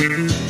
You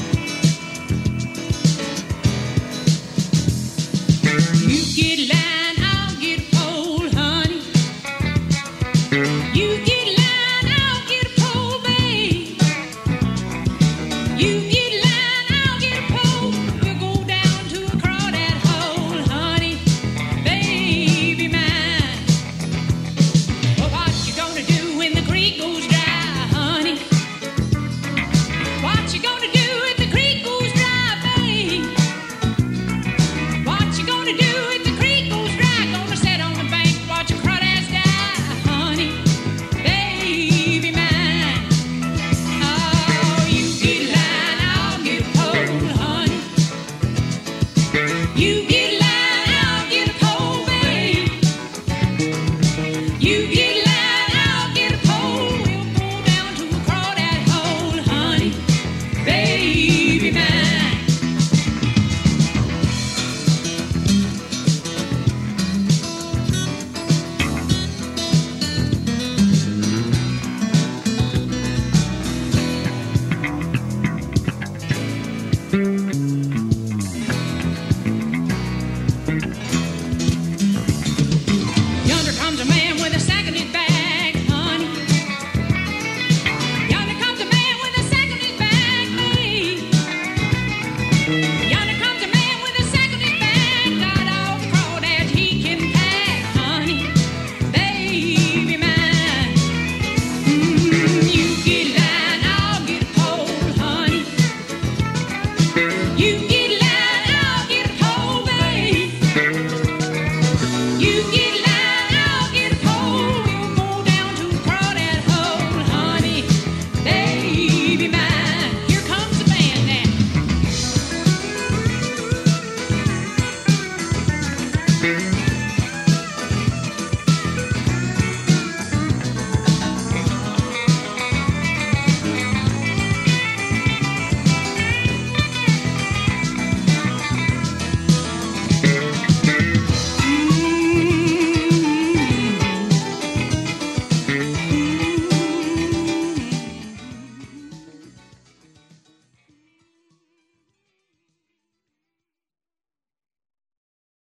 you